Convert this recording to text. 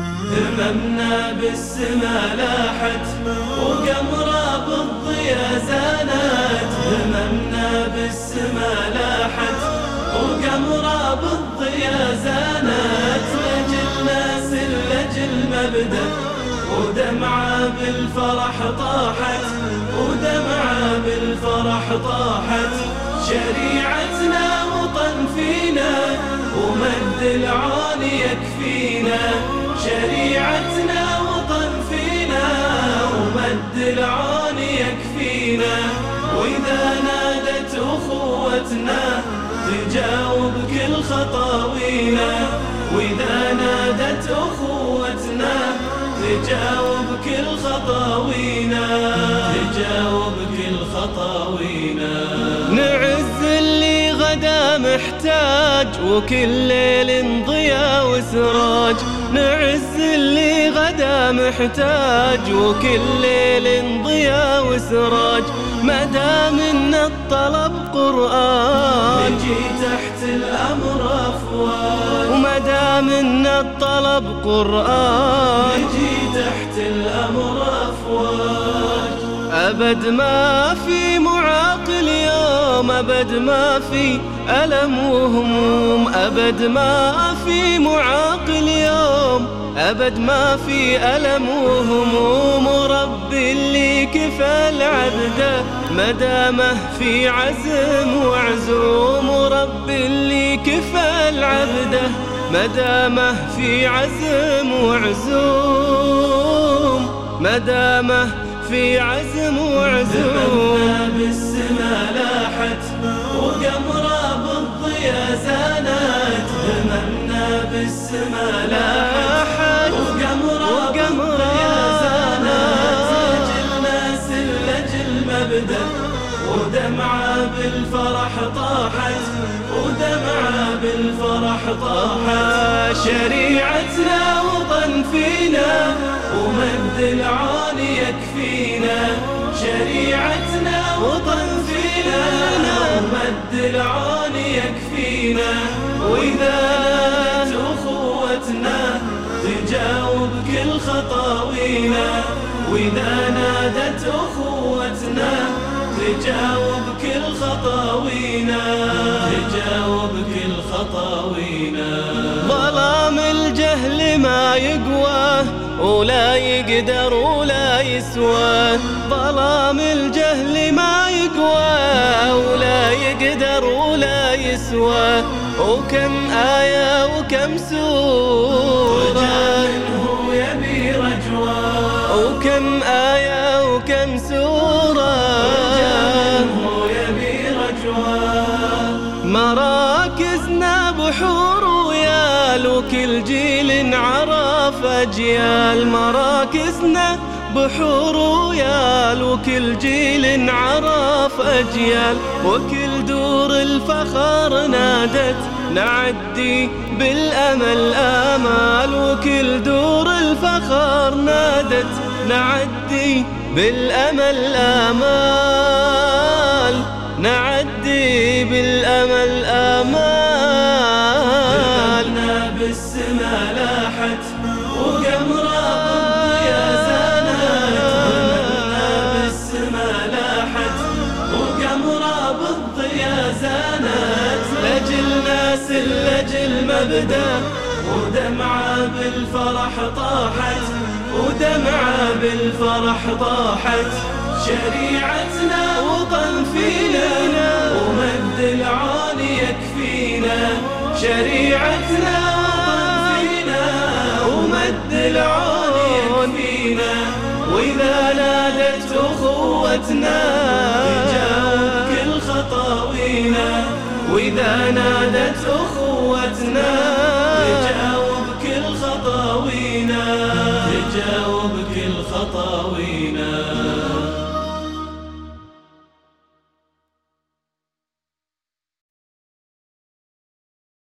هممنا بالسما لاحت وقمرة بالضيا زانت. هممنا بالسما لاحت وقمرة بالضيا زانت. لجل ناس لجل مبدأ ودمعة بالفرح طاحت ودمعة بالفرح طاحت. شريعتنا وطن فينا ومد العون يكفينا. شريعتنا وطن فينا ومد العون يكفينا. وإذا نادت أخوتنا تجاوب كل خطاوينا. وإذا نادت أخوتنا تجاوب كل خطاوينا. تجاوب كل خطاوينا. نعز اللي غدا محتاج وكل ليل ضياء وسراج. نعز اللي غدا محتاج وكل ليل ضياء وسراج. ما دام إن الطلب قرآن نجي تحت الأمر أفواج. وما دام إن الطلب قرآن نجي تحت الأمر أفواج. أبد ما في يوم أبد ما في ألم وهموم أبد ما في معاقل يوم أبد ما في ألم وهموم. رب اللي كفى العبد مدامه في عزم وعزوم. رب اللي كفى العبد مدامه في عزم وعزوم. مدامه في عزم وعزوم. بالضيا زانت هممنا بالسما لاحت وقمرة بالضيا زانت لجل ناس لجل مبدأ. ودمعة بالفرح طاحت ودمعة بالفرح طاحت. شريعتنا وطن فينا ومد العون يكفينا. شريعتنا وطن فينا ومد العون يكفينا. وإذا نادت أخوتنا تجاوب كل خطاوينا. وإذا نادت أخوتنا تجاوب كل خطاوينا. تجاوب كل خطاوينا. ظلام الجهل ما يقوى ولا يقدر ولا يسوى. ظلام الجهل ما يقوى ولا يقدر ولا يسوى. وكم آية وكم سورة. يبي رجوى وكم آية وكم سورة. يبي رجوى مراكزنا بحور وكل جيل عرف أجيال مراكزنا بحور ويال وكل جيل عرف أجيال وكل دور الفخر نادت نعدي بالأمل آمال وكل دور الفخر نادت نعدي بالأمل آمال نعدي بالأمل آمال لاحت وقمرة بالضيا زانت بالسما لاحت وقمرة بالضيا زانت. لجل ناس لجل مبدأ ودمعة بالفرح طاحت ودمعة بالفرح طاحت. شريعتنا وطن فينا ومد العون يكفينا شريعتنا وإذا نادت أخوتنا تجاوب كل خطاوينا وإذا نادت أخوتنا تجاوب كل خطاوينا تجاوب كل خطاوينا